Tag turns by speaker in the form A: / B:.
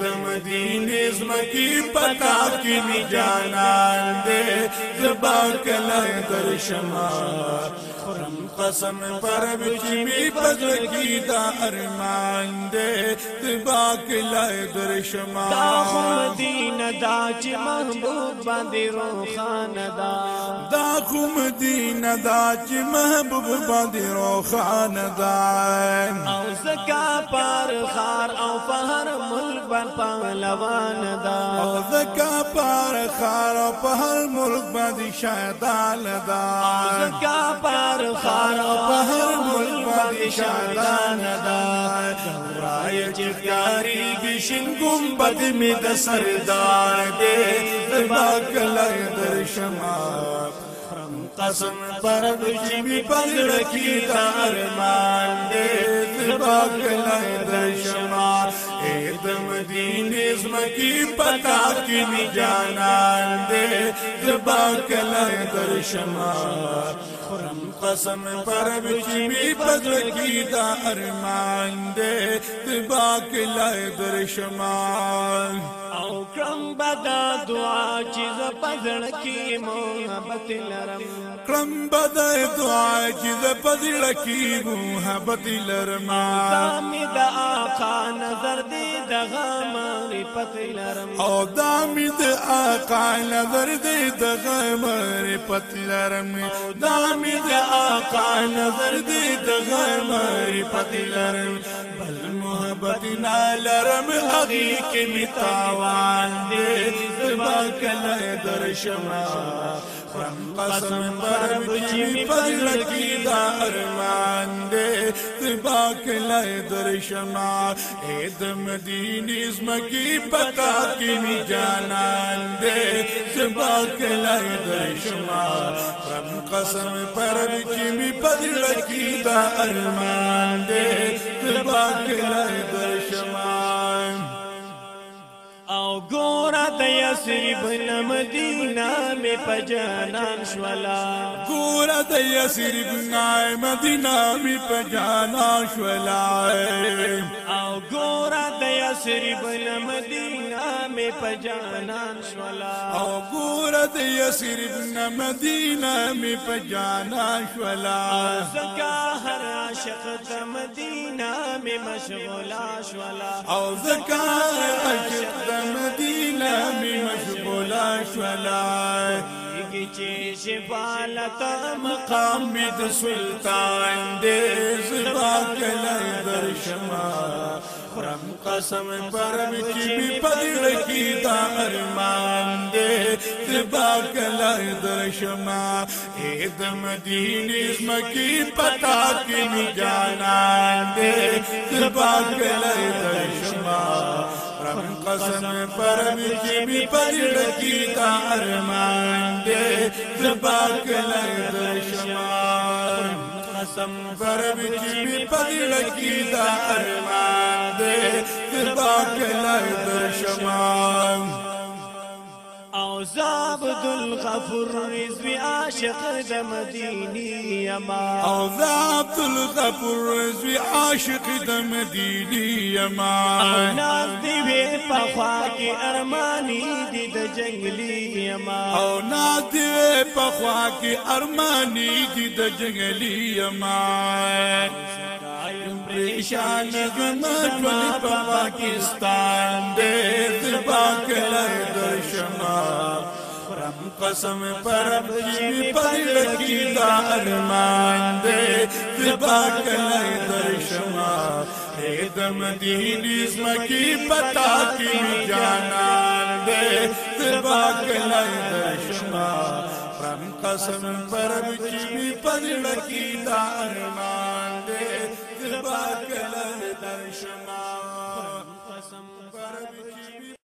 A: دم دین نسم کی پتا کی در شما خرم قسم پر بچی می پزر کی پگی در ماندے تو باک لائے درشمان دا چې محبوب باندې روخانه دا دا خو مدینه دا چې محبوب باندې روخانه دا او زکا پر خار او فهر ملک باندې پهلوان دا او زکا پر خار او فهر ملک باندې شیطان دا او زکا پر خار او فهر ملک باندې شیطان دا خدای چې ښکاری گشن گنبد می د سردار دې زما کلر در شما قسم پر چې می پګړ کی دا ارمان دې زما کلر در شما اې د مدینه زمکی پتا کې می جانان دې زما کلر در شما وچ دا ارمان دے تباک لائے درشمان دا دعا چې ز پزړ کې محبت لرم کړم بدای دعا چې ز پزړ کې محبت لرم دامي د آقا نظر دې دغه معرفت لرم او دامي د آقا نظر دې دغه معرفت لرم دامي د آقا نظر دې دغه معرفت لرم بل محبتنا لرم حقیقی می تاوان دی زما کله درشما خرم قسم برم چی می پزلکی دا ارمان دی زما کله درشما اید مدینی زمکی پتا کی می جانان دی زما کله درشما خرم قسم برم چی می پزلکی دا ارمان دی زما سمانا دیا سری بن مدینام پانا شلا گور دیا سری دن میں پجانان شلا او گورا دیا سری بن مدینام پانا شلا او گور دیا سری دن مدینامی پانا زکاہ عاشق د مدینه می مشغولا شولا او زکا عاشق د مدینه می مشغولا شولا کی چې شفالت مقام می د سلطان دې زبا کله درشمه خرم قسم پر چې په دل کې دا ارمان دې اتباك لا ادر شما اید مدینه زمکی پتا کی می جانا دې اتباع کله درشما رحم قسم پر کی بھی پرد کی تا ارمان
B: اتباك
A: لا ادر شما قسم پر بچی بھی پغل کی دا ارمان دے تباک لگ در شمان زابد الغفور رزوی عاشق د مدینی یما او زابد الغفور رزوی عاشق د مدینی یما او او پخوا کی ارمانی دی د جنگلی ما پریشان غم ټول په پاکستان دې زبا کلر درشما رم قسم پر دې پر لکی دا ارمان دې زبا کلر درشما دې د مدینې سمکی پتا کی جانا دې زبا کلر درشما قسم پرب کی بھی پدڑ کی دارمان دے دبا کلن درشمان